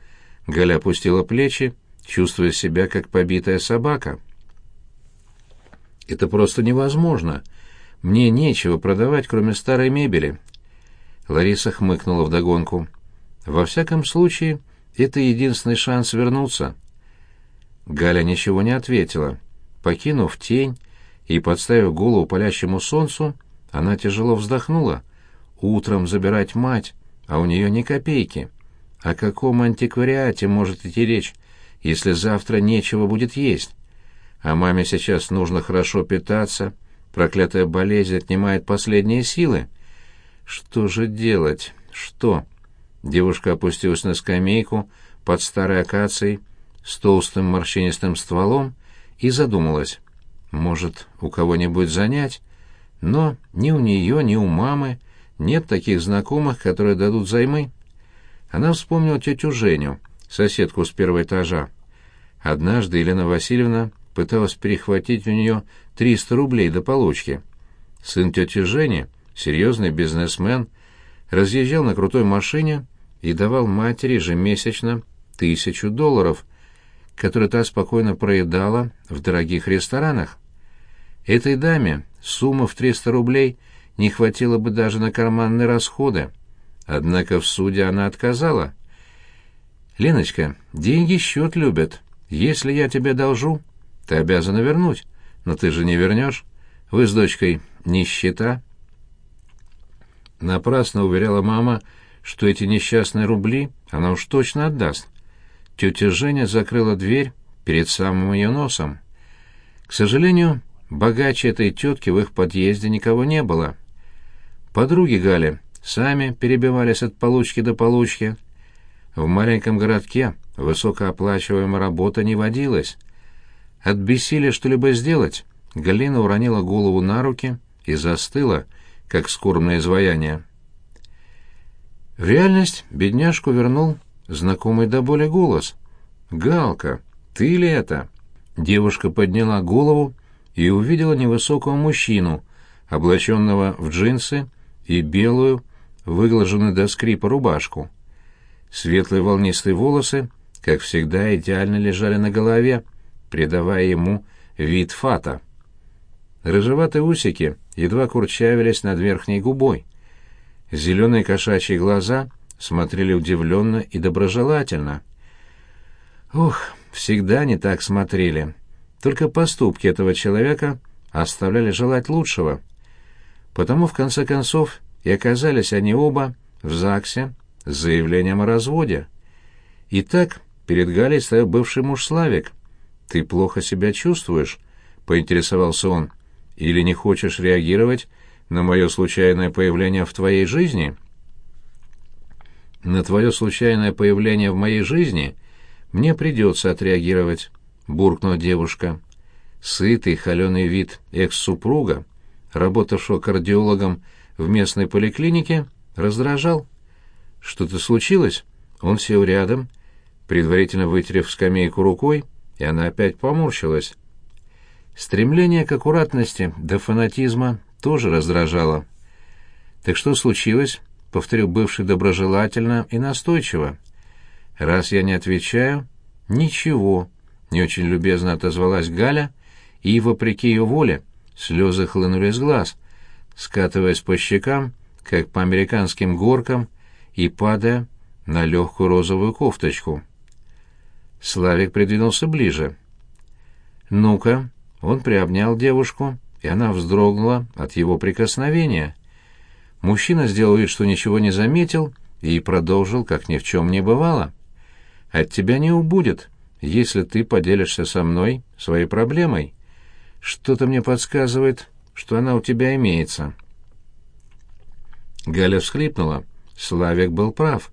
Галя опустила плечи, чувствуя себя как побитая собака. Это просто невозможно. Мне нечего продавать, кроме старой мебели. Лариса хмыкнула вдогонку. Во всяком случае, это единственный шанс вернуться. Галя ничего не ответила. Покинув тень и подставив голову палящему солнцу, она тяжело вздохнула. Утром забирать мать, а у нее ни копейки. О каком антиквариате может идти речь, если завтра нечего будет есть? А маме сейчас нужно хорошо питаться, проклятая болезнь отнимает последние силы. Что же делать? Что? Девушка опустилась на скамейку под старой акацией с толстым морщинистым стволом и задумалась. Может, у кого-нибудь занять? Но ни у нее, ни у мамы нет таких знакомых, которые дадут займы. Она вспомнила тетю Женю, соседку с первого этажа. Однажды Елена Васильевна пыталась перехватить у нее 300 рублей до получки. Сын тети Жени, серьезный бизнесмен, разъезжал на крутой машине и давал матери ежемесячно тысячу долларов, которые та спокойно проедала в дорогих ресторанах. Этой даме сумма в 300 рублей не хватило бы даже на карманные расходы. Однако в суде она отказала. «Леночка, деньги счет любят. Если я тебе должу, ты обязана вернуть. Но ты же не вернешь. Вы с дочкой нищета». Напрасно уверяла мама, что эти несчастные рубли она уж точно отдаст. Тетя Женя закрыла дверь перед самым ее носом. К сожалению, богаче этой тетки в их подъезде никого не было. Подруги Гали сами перебивались от получки до получки. В маленьком городке высокооплачиваемая работа не водилась. От бессилия что-либо сделать Галина уронила голову на руки и застыла, как скорбное изваяние. В реальность бедняжку вернул знакомый до боли голос. «Галка, ты ли это?» Девушка подняла голову и увидела невысокого мужчину, облаченного в джинсы и белую, выглаженную до скрипа рубашку. Светлые волнистые волосы, как всегда, идеально лежали на голове, придавая ему вид фата. Рыжеватые усики едва курчавились над верхней губой. Зеленые кошачьи глаза смотрели удивленно и доброжелательно. Ух, всегда не так смотрели. Только поступки этого человека оставляли желать лучшего. Потому, в конце концов, и оказались они оба в ЗАГСе с заявлением о разводе. Итак, перед Галей стоял бывший муж Славик. «Ты плохо себя чувствуешь?» — поинтересовался он. «Или не хочешь реагировать на мое случайное появление в твоей жизни?» «На твое случайное появление в моей жизни мне придется отреагировать», — буркнула девушка. Сытый, холеный вид экс-супруга, работавшего кардиологом в местной поликлинике, раздражал. «Что-то случилось?» Он сел рядом, предварительно вытерев скамейку рукой, и она опять поморщилась. Стремление к аккуратности до фанатизма тоже раздражало. «Так что случилось?» — повторил бывший доброжелательно и настойчиво. «Раз я не отвечаю...» «Ничего», — не очень любезно отозвалась Галя, и, вопреки ее воле, слезы хлынули с глаз, скатываясь по щекам, как по американским горкам, и падая на легкую розовую кофточку. Славик придвинулся ближе. «Ну-ка», — он приобнял девушку, и она вздрогнула от его прикосновения. Мужчина сделал вид, что ничего не заметил, и продолжил, как ни в чем не бывало. «От тебя не убудет, если ты поделишься со мной своей проблемой. Что-то мне подсказывает, что она у тебя имеется». Галя всхлипнула. Славик был прав.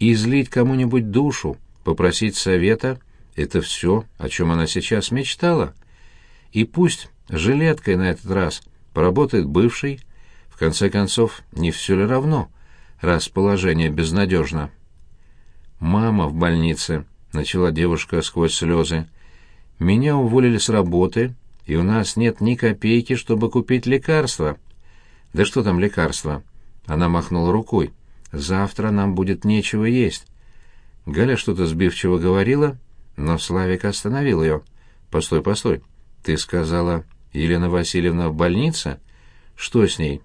Излить кому-нибудь душу, попросить совета — это все, о чем она сейчас мечтала. И пусть жилеткой на этот раз поработает бывший, в конце концов, не все ли равно, раз положение безнадежно. «Мама в больнице», — начала девушка сквозь слезы. «Меня уволили с работы, и у нас нет ни копейки, чтобы купить лекарства». «Да что там лекарства?» Она махнула рукой. «Завтра нам будет нечего есть». Галя что-то сбивчиво говорила, но Славик остановил ее. «Постой, постой. Ты сказала Елена Васильевна в больнице? Что с ней?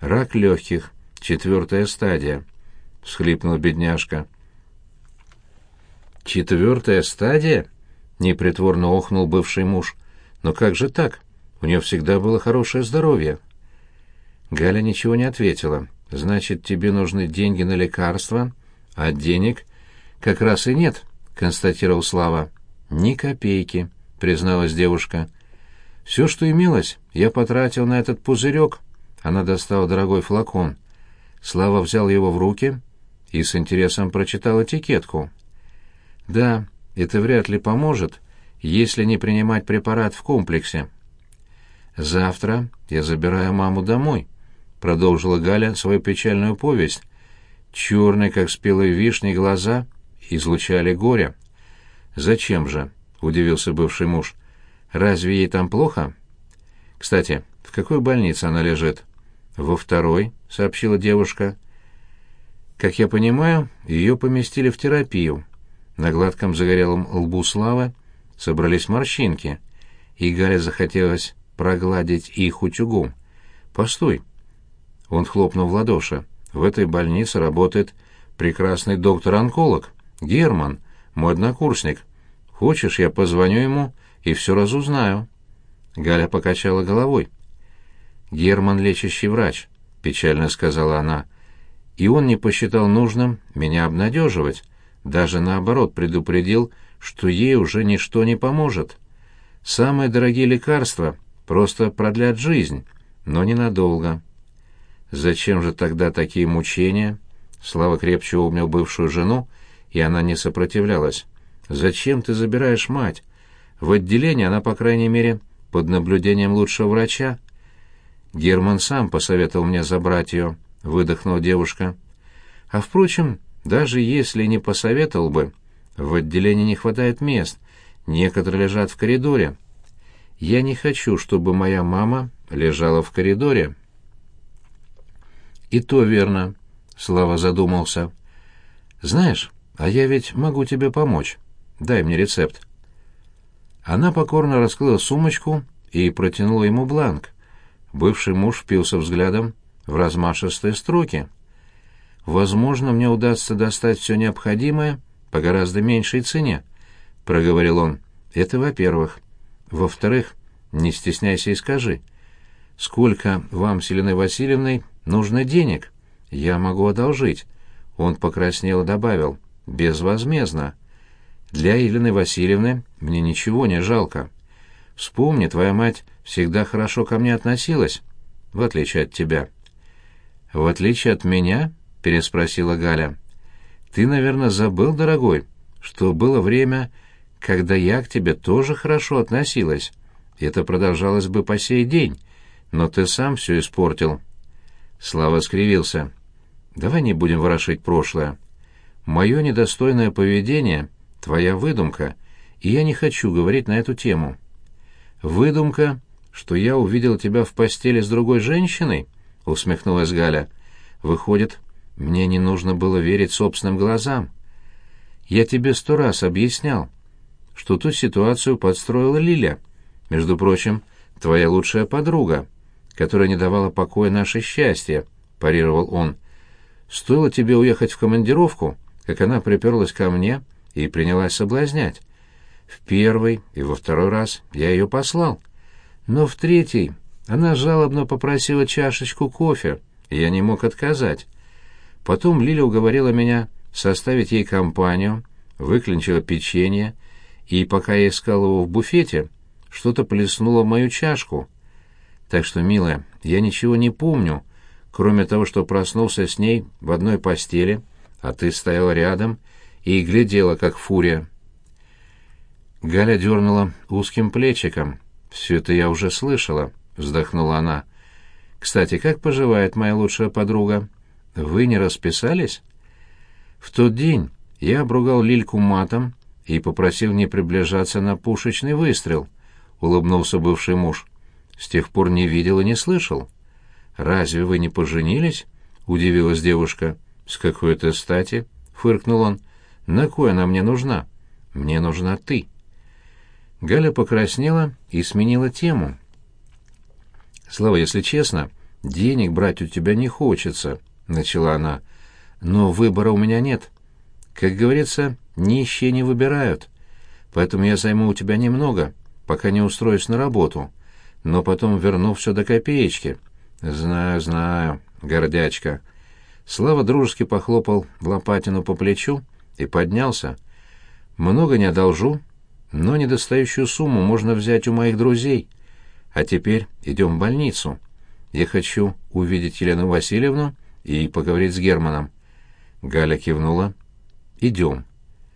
Рак легких, четвертая стадия, — всхлипнула бедняжка. Четвертая стадия? — непритворно охнул бывший муж. Но как же так? У нее всегда было хорошее здоровье. Галя ничего не ответила. Значит, тебе нужны деньги на лекарства, а денег как раз и нет, констатировал Слава. Ни копейки, призналась девушка. Все, что имелось, я потратил на этот пузырек. Она достала дорогой флакон. Слава взял его в руки и с интересом прочитал этикетку. Да, это вряд ли поможет, если не принимать препарат в комплексе. Завтра я забираю маму домой, продолжила Галя свою печальную повесть. Черные, как спелые вишни, глаза излучали горе. Зачем же? удивился бывший муж. Разве ей там плохо? Кстати, в какой больнице она лежит? Во второй, сообщила девушка. Как я понимаю, ее поместили в терапию. На гладком загорелом лбу Славы собрались морщинки, и Галя захотелось прогладить их утюгом. «Постой!» Он хлопнул в ладоши. «В этой больнице работает прекрасный доктор-онколог, Герман, мой однокурсник. Хочешь, я позвоню ему и все разузнаю». Галя покачала головой. «Герман — лечащий врач», — печально сказала она. «И он не посчитал нужным меня обнадеживать, даже наоборот предупредил, что ей уже ничто не поможет. Самые дорогие лекарства просто продлят жизнь, но ненадолго». «Зачем же тогда такие мучения?» Слава крепче обнял бывшую жену, и она не сопротивлялась. «Зачем ты забираешь мать? В отделении она, по крайней мере, под наблюдением лучшего врача». «Герман сам посоветовал мне забрать ее», — выдохнула девушка. «А, впрочем, даже если не посоветовал бы, в отделении не хватает мест, некоторые лежат в коридоре. Я не хочу, чтобы моя мама лежала в коридоре». «И то верно», — Слава задумался. «Знаешь, а я ведь могу тебе помочь. Дай мне рецепт». Она покорно раскрыла сумочку и протянула ему бланк. Бывший муж впился взглядом в размашистые строки. «Возможно, мне удастся достать все необходимое по гораздо меньшей цене», — проговорил он. «Это во-первых. Во-вторых, не стесняйся и скажи, сколько вам с Еленой Васильевной нужно денег? Я могу одолжить». Он покраснел и добавил. «Безвозмездно. Для Елены Васильевны мне ничего не жалко. Вспомни, твоя мать всегда хорошо ко мне относилась, в отличие от тебя». «В отличие от меня?» — переспросила Галя. «Ты, наверное, забыл, дорогой, что было время, когда я к тебе тоже хорошо относилась. Это продолжалось бы по сей день, но ты сам все испортил». Слава скривился. «Давай не будем ворошить прошлое. Мое недостойное поведение — твоя выдумка, и я не хочу говорить на эту тему». «Выдумка, что я увидел тебя в постели с другой женщиной?» — усмехнулась Галя. «Выходит, мне не нужно было верить собственным глазам. Я тебе сто раз объяснял, что ту ситуацию подстроила Лиля, между прочим, твоя лучшая подруга, которая не давала покоя наше счастье», — парировал он. «Стоило тебе уехать в командировку, как она приперлась ко мне и принялась соблазнять. В первый и во второй раз я ее послал. Но в третий она жалобно попросила чашечку кофе, и я не мог отказать. Потом Лиля уговорила меня составить ей компанию, выклинчила печенье, и пока я искал его в буфете, что-то плеснуло в мою чашку. Так что, милая, я ничего не помню, кроме того, что проснулся с ней в одной постели, а ты стояла рядом и глядела, как фурия. Галя дернула узким плечиком. «Все это я уже слышала», — вздохнула она. «Кстати, как поживает моя лучшая подруга? Вы не расписались?» В тот день я обругал Лильку матом и попросил не приближаться на пушечный выстрел, — улыбнулся бывший муж. С тех пор не видел и не слышал. «Разве вы не поженились?» — удивилась девушка. «С какой-то стати?» — фыркнул он. «На кой она мне нужна?» «Мне нужна ты». Галя покраснела и сменила тему. Слава, если честно, денег брать у тебя не хочется, начала она. Но выбора у меня нет. Как говорится, нищие не выбирают. Поэтому я займу у тебя немного, пока не устроюсь на работу, но потом верну все до копеечки. Знаю, знаю, гордячка. Слава дружески похлопал Лопатину по плечу и поднялся. Много не одолжу, но недостающую сумму можно взять у моих друзей. А теперь идем в больницу. Я хочу увидеть Елену Васильевну и поговорить с Германом. Галя кивнула. «Идем».